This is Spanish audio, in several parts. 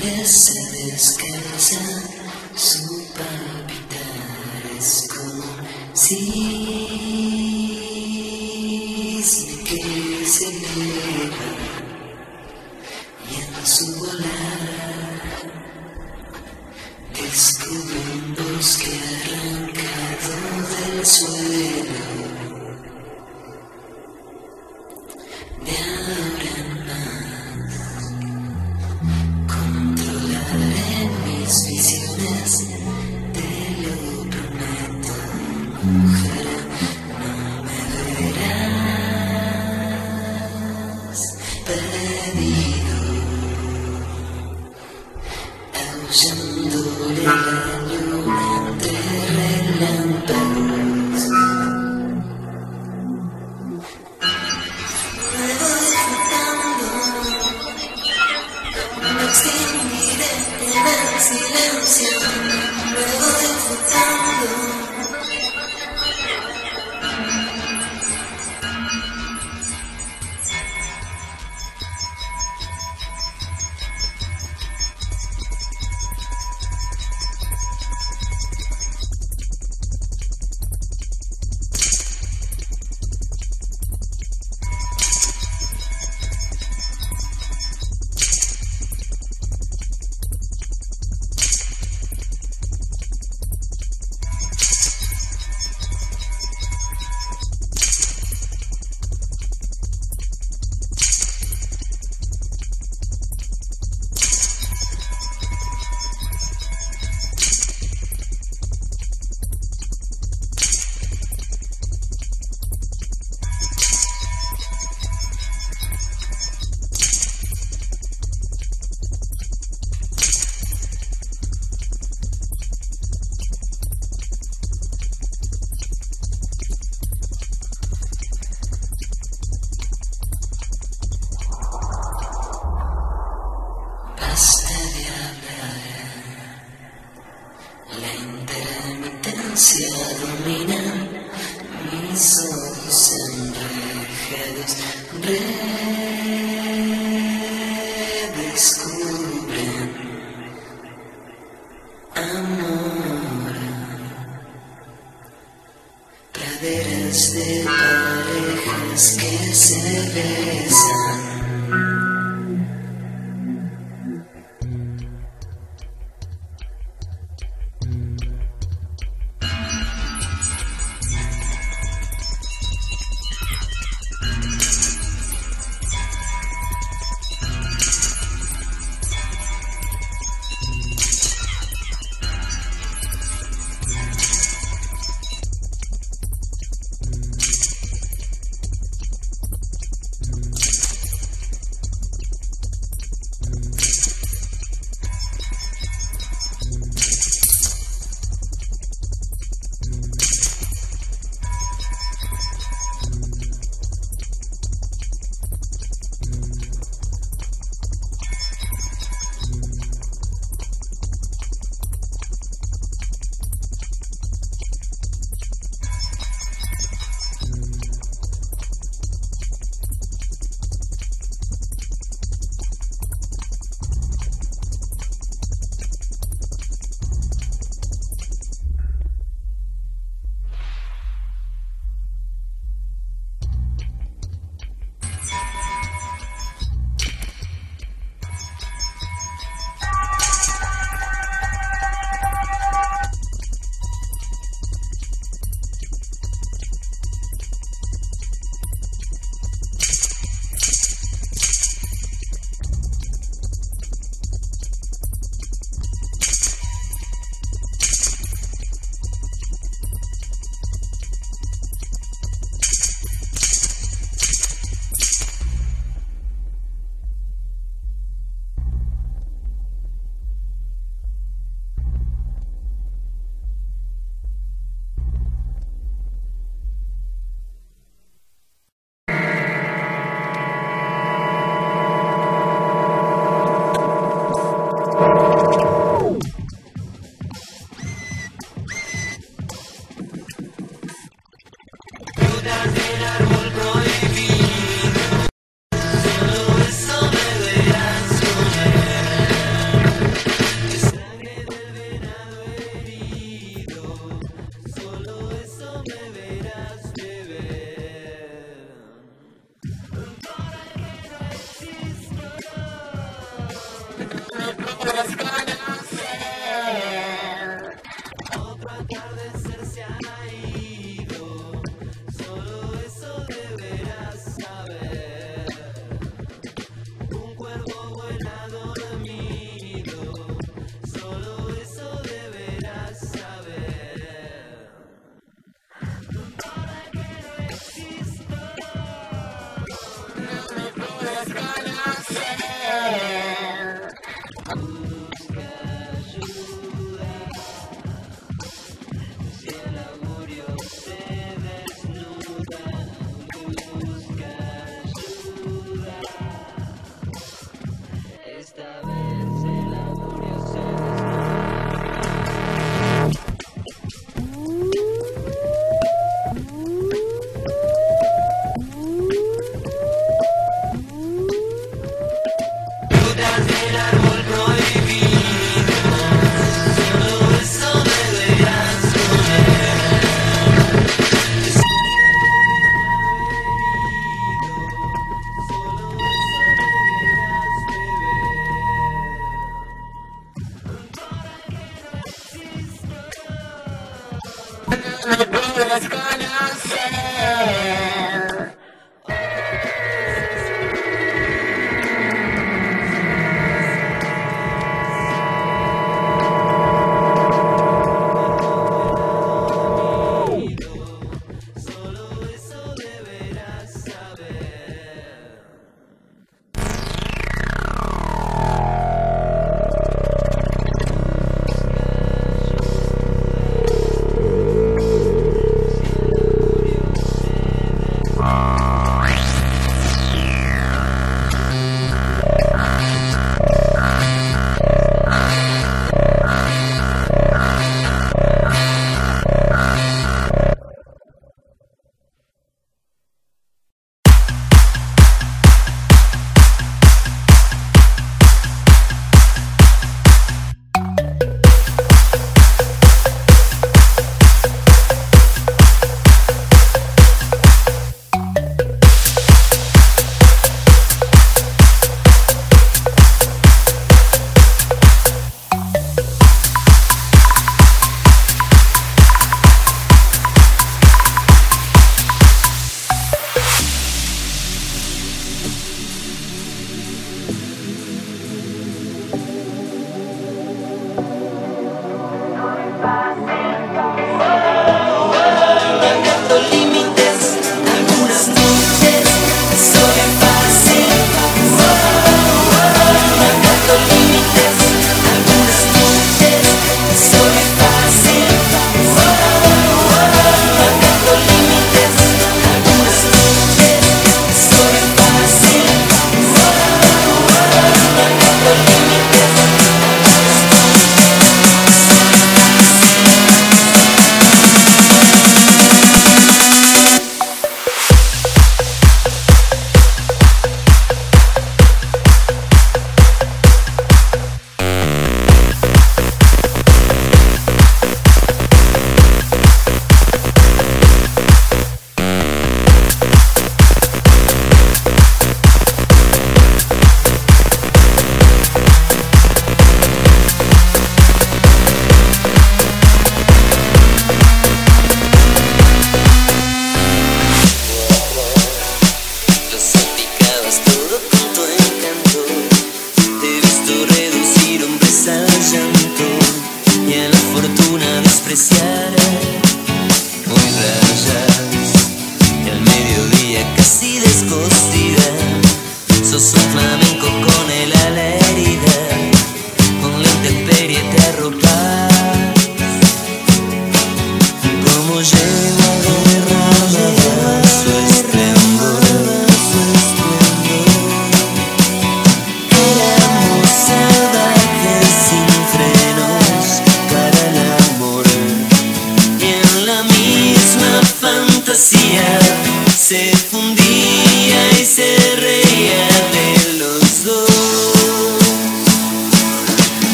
se descansa, su palpitar es como cisne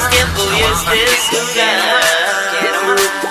asking, boy, is this you?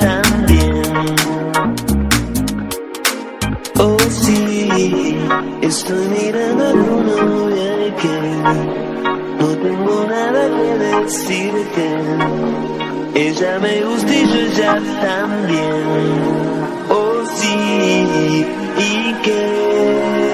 también. Oh sí, estoy mirando alguna novia que no tengo nada que decirte. Ella me gusta y yo ya también. Oh sí, y que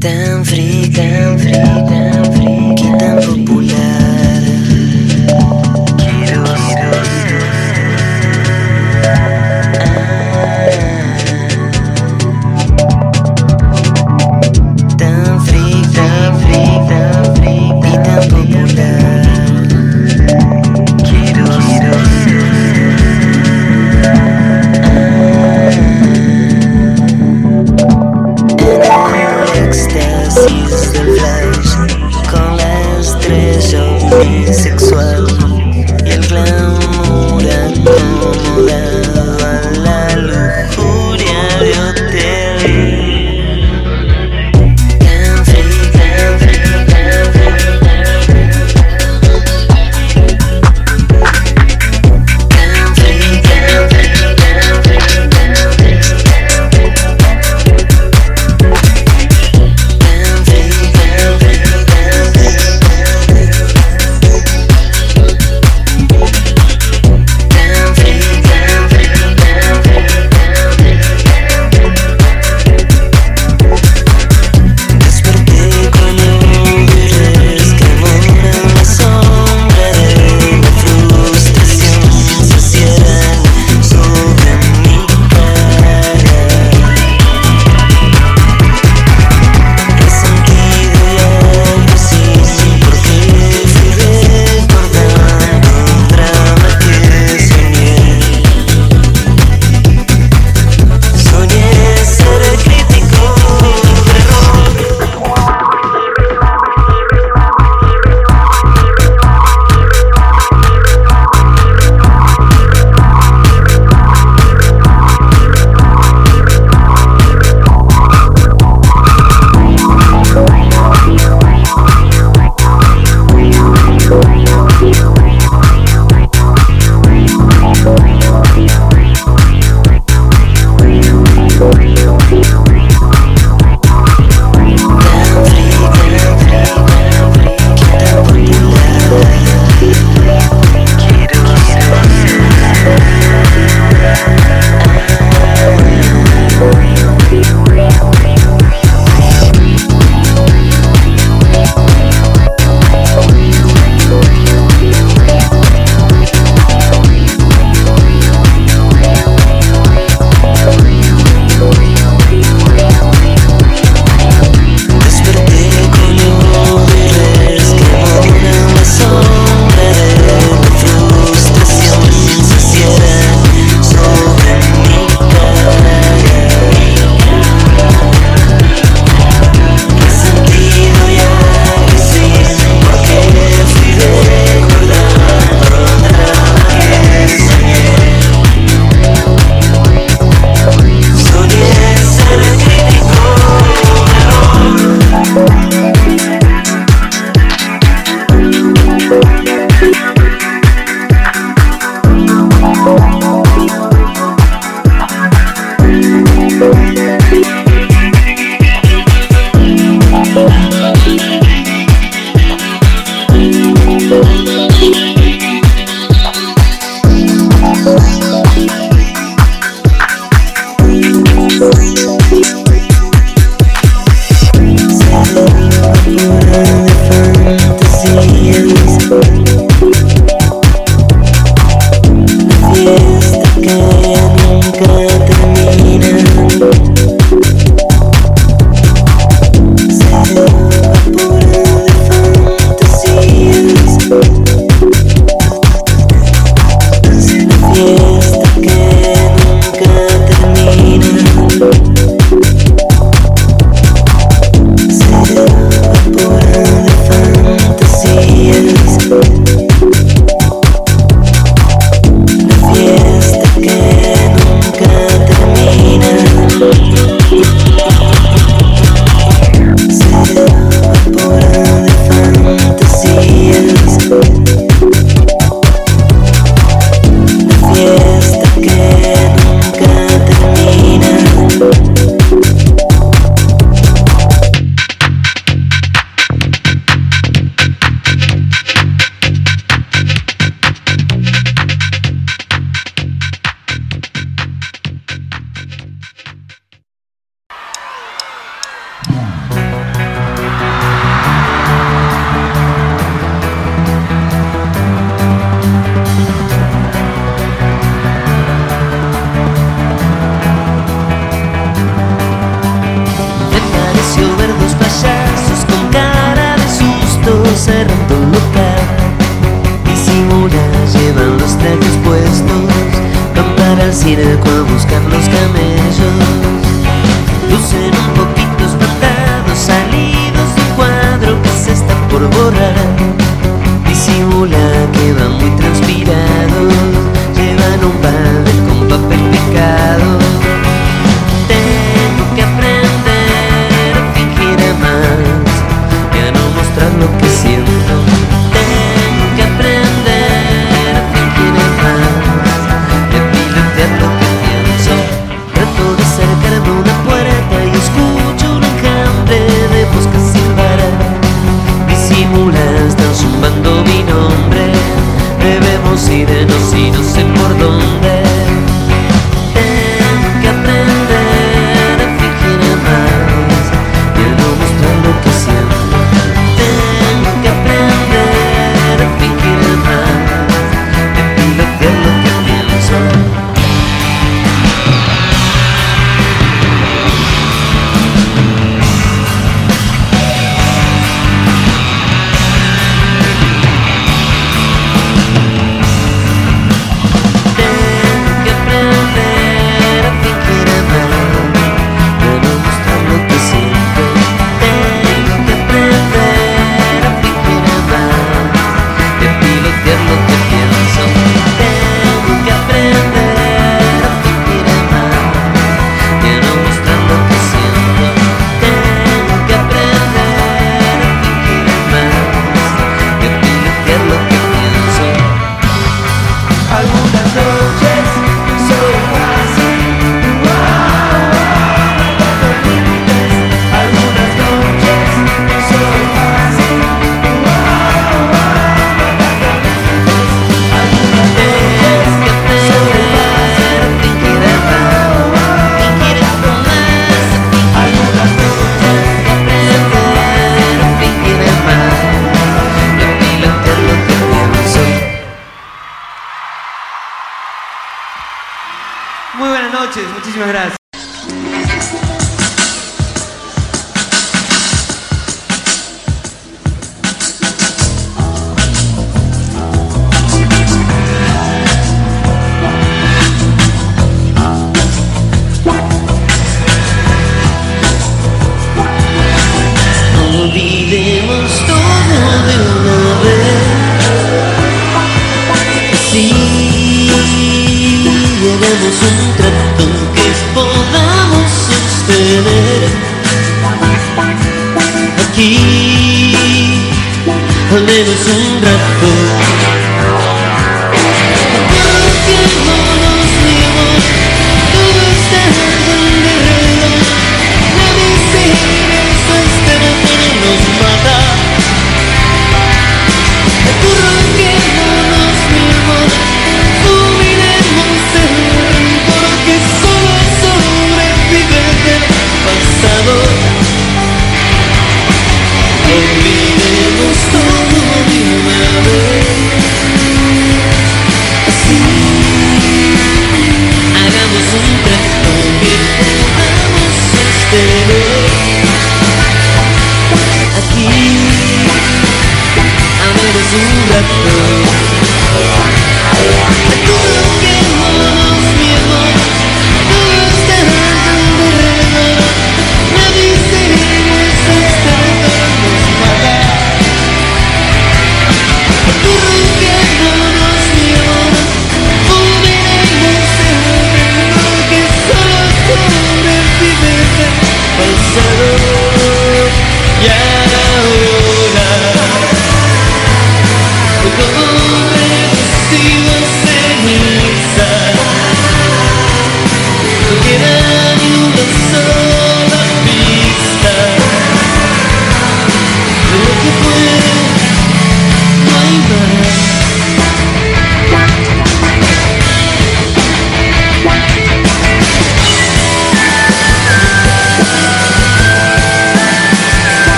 Tão frio, tão frio, tão frio, tão frio,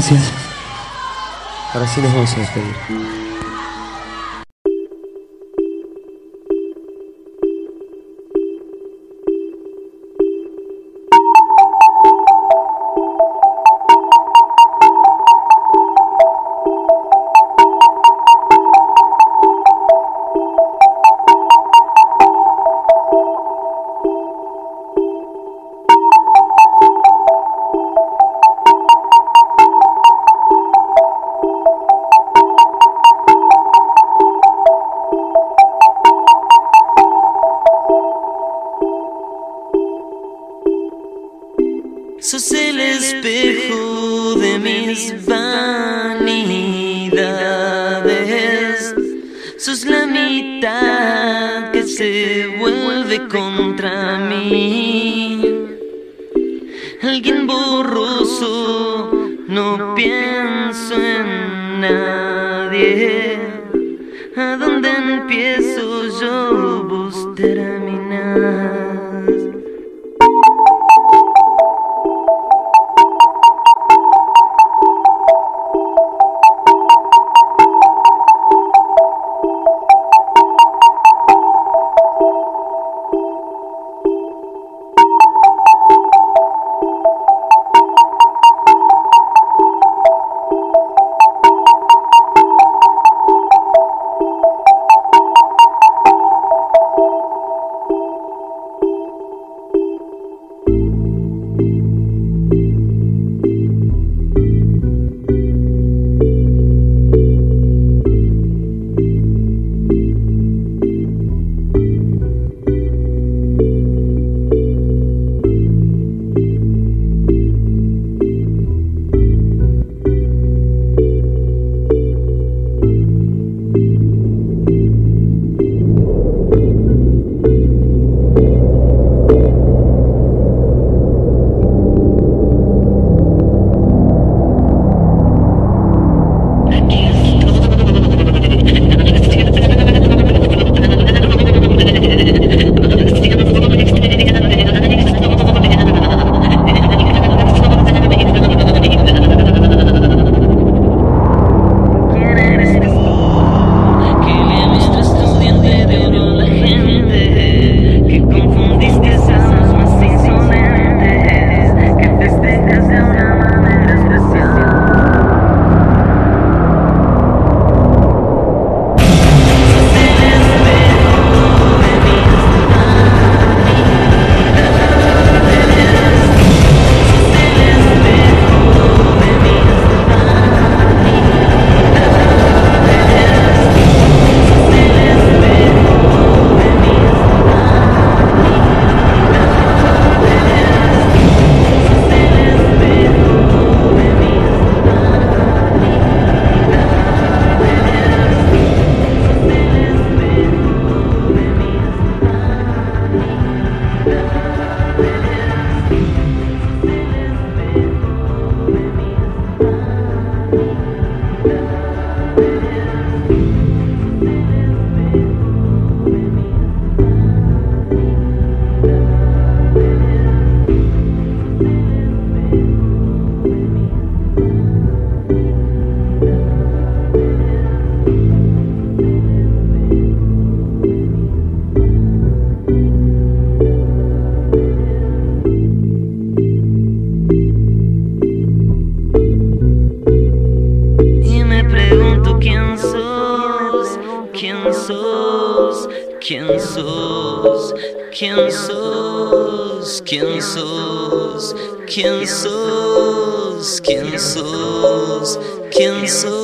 gracias. Ahora sí nos vamos a despedir. broken souls, kin souls, kin souls, kin souls, kin souls, kin souls, kin souls, kin souls.